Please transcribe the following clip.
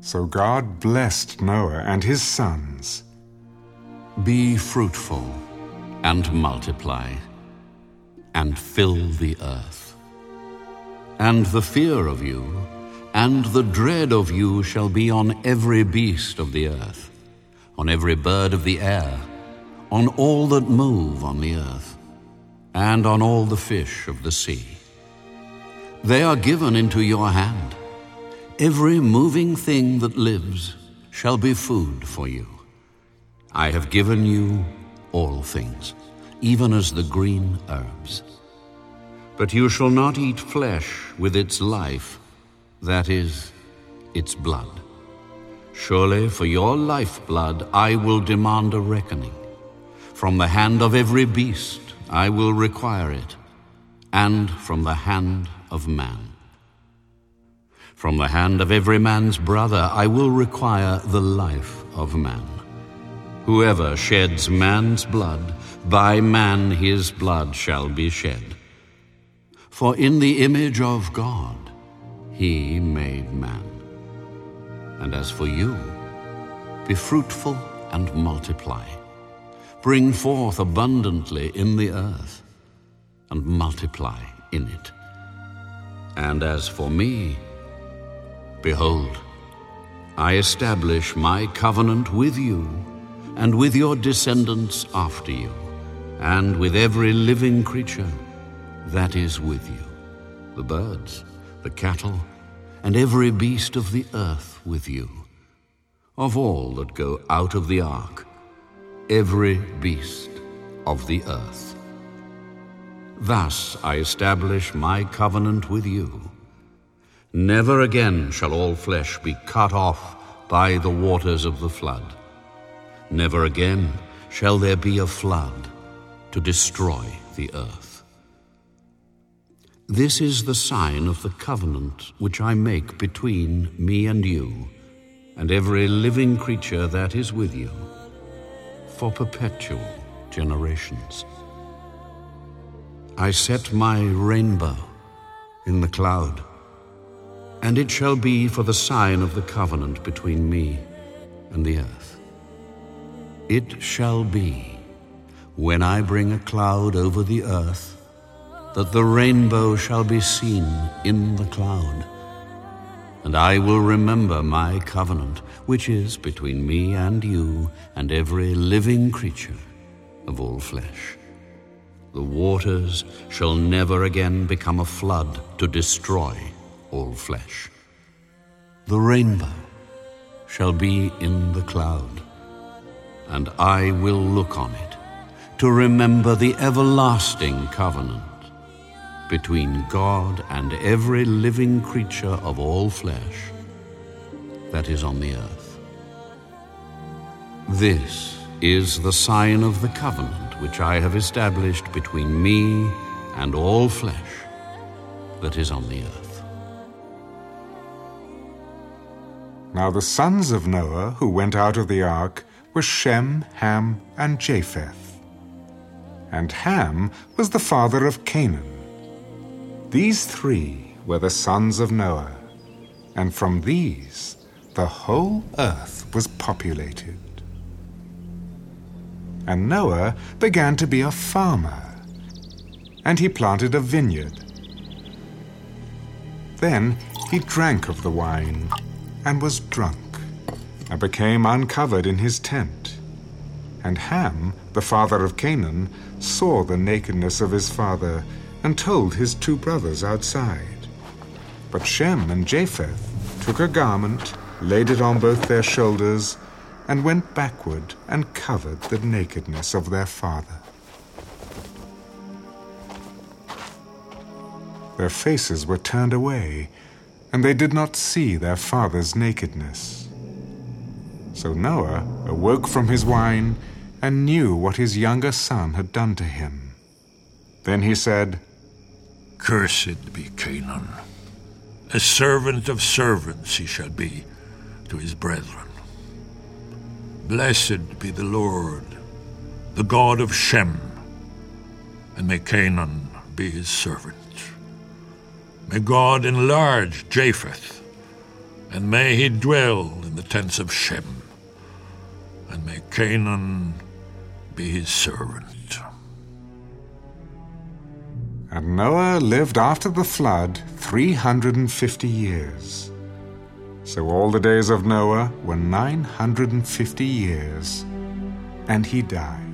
So God blessed Noah and his sons. Be fruitful and multiply and fill the earth. And the fear of you and the dread of you shall be on every beast of the earth, on every bird of the air, on all that move on the earth, and on all the fish of the sea. They are given into your hand. Every moving thing that lives shall be food for you. I have given you all things, even as the green herbs. But you shall not eat flesh with its life, that is, its blood. Surely for your lifeblood I will demand a reckoning. From the hand of every beast I will require it, and from the hand of man. From the hand of every man's brother I will require the life of man. Whoever sheds man's blood, by man his blood shall be shed. For in the image of God he made man. And as for you, be fruitful and multiply. Bring forth abundantly in the earth, and multiply in it. And as for me, behold, I establish my covenant with you, and with your descendants after you, and with every living creature that is with you the birds, the cattle, and every beast of the earth with you. Of all that go out of the ark, every beast of the earth. Thus I establish my covenant with you. Never again shall all flesh be cut off by the waters of the flood. Never again shall there be a flood to destroy the earth. This is the sign of the covenant which I make between me and you, and every living creature that is with you, for perpetual generations. I set my rainbow in the cloud, and it shall be for the sign of the covenant between me and the earth. It shall be, when I bring a cloud over the earth, that the rainbow shall be seen in the cloud. And I will remember my covenant, which is between me and you and every living creature of all flesh. The waters shall never again become a flood to destroy all flesh. The rainbow shall be in the cloud, and I will look on it to remember the everlasting covenant between God and every living creature of all flesh that is on the earth. This is the sign of the covenant which I have established between me and all flesh that is on the earth. Now the sons of Noah who went out of the ark were Shem, Ham, and Japheth. And Ham was the father of Canaan. These three were the sons of Noah, and from these the whole earth was populated. And Noah began to be a farmer, and he planted a vineyard. Then he drank of the wine, and was drunk, and became uncovered in his tent. And Ham, the father of Canaan, saw the nakedness of his father, and told his two brothers outside. But Shem and Japheth took a garment, laid it on both their shoulders, and went backward and covered the nakedness of their father. Their faces were turned away, and they did not see their father's nakedness. So Noah awoke from his wine and knew what his younger son had done to him. Then he said, Cursed be Canaan. A servant of servants he shall be to his brethren. Blessed be the Lord, the God of Shem, and may Canaan be his servant. May God enlarge Japheth, and may he dwell in the tents of Shem, and may Canaan be his servant. And Noah lived after the flood 350 years. So all the days of Noah were 950 years, and he died.